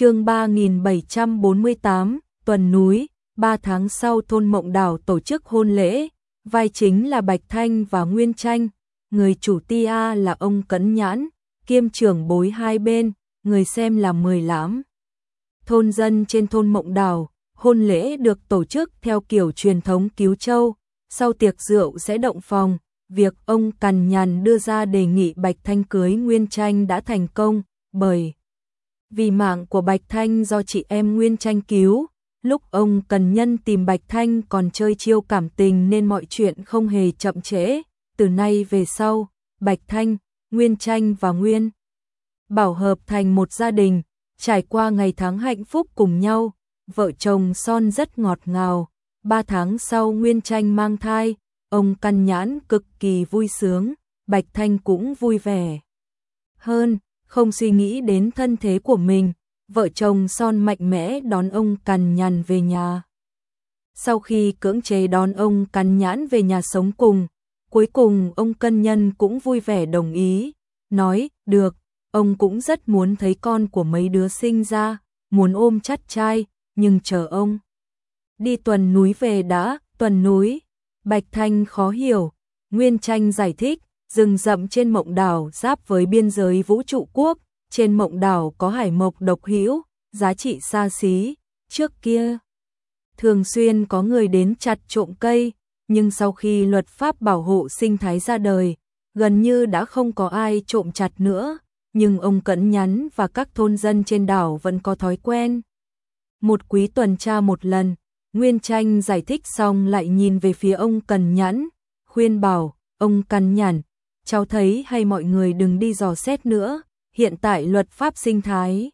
chương 3748, tuần núi, 3 tháng sau thôn Mộng Đảo tổ chức hôn lễ, vai chính là Bạch Thanh và Nguyên Tranh, người chủ ti a là ông Cấn Nhãn, kiêm trưởng bối hai bên, người xem là mười lãm. Thôn dân trên thôn Mộng Đảo, hôn lễ được tổ chức theo kiểu truyền thống cứu châu, sau tiệc rượu sẽ động phòng, việc ông Cằn Nhàn đưa ra đề nghị Bạch Thanh cưới Nguyên Tranh đã thành công, bởi vì mạng của Bạch Thanh do chị em Nguyên Tranh cứu, lúc ông Cần Nhân tìm Bạch Thanh còn chơi chiêu cảm tình nên mọi chuyện không hề chậm trễ, từ nay về sau, Bạch Thanh, Nguyên Tranh và Nguyên Bảo hợp thành một gia đình, trải qua ngày tháng hạnh phúc cùng nhau, vợ chồng son rất ngọt ngào, ba tháng sau Nguyên Tranh mang thai, ông Căn Nhãn cực kỳ vui sướng, Bạch Thanh cũng vui vẻ. Hơn, không suy nghĩ đến thân thế của mình, vợ chồng son mạnh mẽ đón ông Cằn Nhằn về nhà. Sau khi cưỡng chế đón ông Cằn Nhãn về nhà sống cùng, cuối cùng ông Cân Nhân cũng vui vẻ đồng ý, nói, được, ông cũng rất muốn thấy con của mấy đứa sinh ra, muốn ôm chắt trai, nhưng chờ ông. Đi tuần núi về đã, tuần núi, Bạch Thanh khó hiểu, Nguyên Tranh giải thích, rừng rậm trên mộng đảo giáp với biên giới vũ trụ quốc, trên mộng đảo có hải mộc độc hữu, giá trị xa xí, trước kia. Thường xuyên có người đến chặt trộm cây, nhưng sau khi luật pháp bảo hộ sinh thái ra đời, gần như đã không có ai trộm chặt nữa, nhưng ông Cẩn Nhắn và các thôn dân trên đảo vẫn có thói quen. Một quý tuần tra một lần, Nguyên Tranh giải thích xong lại nhìn về phía ông Cần Nhẫn, khuyên bảo, ông Cần Nhẫn, cháu thấy hay mọi người đừng đi dò xét nữa, hiện tại luật pháp sinh thái.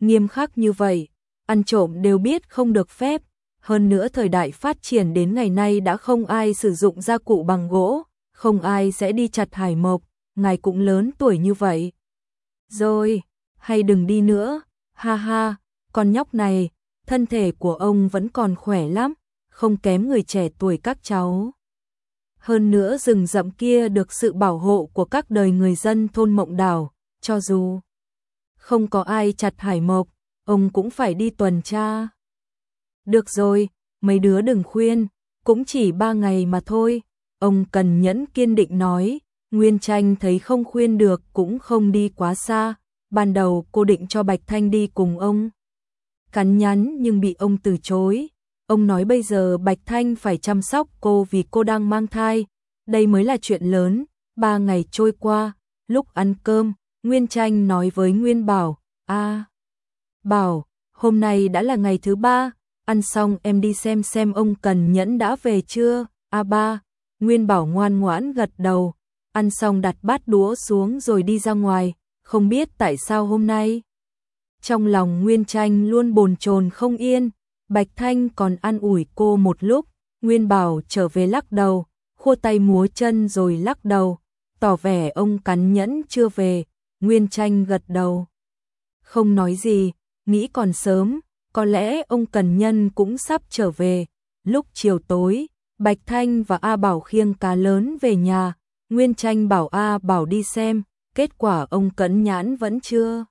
Nghiêm khắc như vậy, ăn trộm đều biết không được phép, hơn nữa thời đại phát triển đến ngày nay đã không ai sử dụng gia cụ bằng gỗ, không ai sẽ đi chặt hải mộc, ngài cũng lớn tuổi như vậy. Rồi, hay đừng đi nữa, ha ha, con nhóc này, thân thể của ông vẫn còn khỏe lắm, không kém người trẻ tuổi các cháu. Hơn nữa rừng rậm kia được sự bảo hộ của các đời người dân thôn Mộng Đảo, cho dù không có ai chặt hải mộc, ông cũng phải đi tuần tra. Được rồi, mấy đứa đừng khuyên, cũng chỉ ba ngày mà thôi, ông cần nhẫn kiên định nói, Nguyên tranh thấy không khuyên được cũng không đi quá xa, ban đầu cô định cho Bạch Thanh đi cùng ông. Cắn nhắn nhưng bị ông từ chối, ông nói bây giờ Bạch Thanh phải chăm sóc cô vì cô đang mang thai, đây mới là chuyện lớn, ba ngày trôi qua, lúc ăn cơm, Nguyên tranh nói với Nguyên Bảo, a Bảo, hôm nay đã là ngày thứ ba, ăn xong em đi xem xem ông Cần Nhẫn đã về chưa, a ba, Nguyên Bảo ngoan ngoãn gật đầu. Ăn xong đặt bát đũa xuống rồi đi ra ngoài, không biết tại sao hôm nay. Trong lòng Nguyên Tranh luôn bồn chồn không yên, Bạch Thanh còn an ủi cô một lúc, Nguyên Bảo trở về lắc đầu, khua tay múa chân rồi lắc đầu, tỏ vẻ ông cắn nhẫn chưa về, Nguyên Tranh gật đầu. Không nói gì, nghĩ còn sớm, có lẽ ông Cần Nhân cũng sắp trở về. Lúc chiều tối, Bạch Thanh và A Bảo khiêng cá lớn về nhà, Nguyên tranh bảo A bảo đi xem, kết quả ông cẩn nhãn vẫn chưa.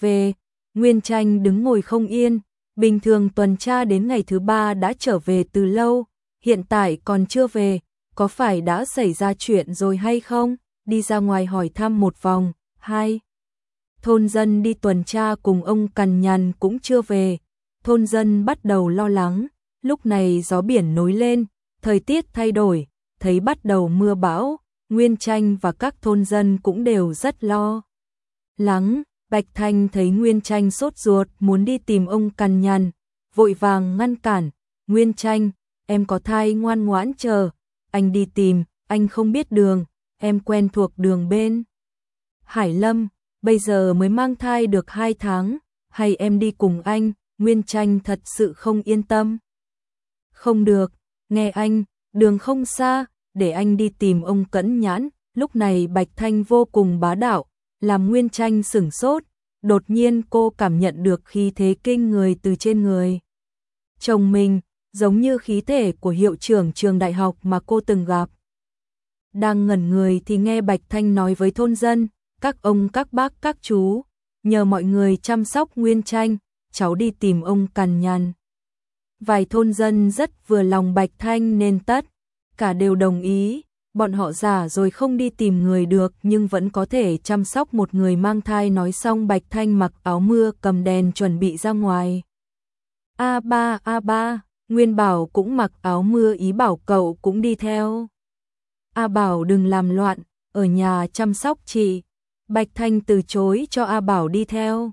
Về, Nguyên tranh đứng ngồi không yên, bình thường tuần tra đến ngày thứ ba đã trở về từ lâu, hiện tại còn chưa về, có phải đã xảy ra chuyện rồi hay không? Đi ra ngoài hỏi thăm một vòng, hai. Thôn dân đi tuần tra cùng ông Cằn Nhằn cũng chưa về, thôn dân bắt đầu lo lắng, lúc này gió biển nối lên, thời tiết thay đổi, thấy bắt đầu mưa bão, Nguyên Tranh và các thôn dân cũng đều rất lo. Lắng, Bạch Thanh thấy Nguyên Tranh sốt ruột muốn đi tìm ông Cằn Nhằn, vội vàng ngăn cản, Nguyên Tranh, em có thai ngoan ngoãn chờ, anh đi tìm, anh không biết đường, em quen thuộc đường bên. Hải Lâm, bây giờ mới mang thai được hai tháng, hay em đi cùng anh, Nguyên Tranh thật sự không yên tâm. Không được, nghe anh, đường không xa, để anh đi tìm ông Cẩn Nhãn. Lúc này Bạch Thanh vô cùng bá đạo, làm Nguyên Tranh sửng sốt, đột nhiên cô cảm nhận được khí thế kinh người từ trên người. Chồng mình, giống như khí thể của hiệu trưởng trường đại học mà cô từng gặp. Đang ngẩn người thì nghe Bạch Thanh nói với thôn dân, các ông các bác các chú, nhờ mọi người chăm sóc Nguyên Tranh, cháu đi tìm ông cằn nhằn. Vài thôn dân rất vừa lòng Bạch Thanh nên tất, cả đều đồng ý, bọn họ già rồi không đi tìm người được nhưng vẫn có thể chăm sóc một người mang thai nói xong Bạch Thanh mặc áo mưa cầm đèn chuẩn bị ra ngoài. A3 A3, Nguyên Bảo cũng mặc áo mưa ý bảo cậu cũng đi theo. A Bảo đừng làm loạn, ở nhà chăm sóc chị. Bạch Thanh từ chối cho A Bảo đi theo.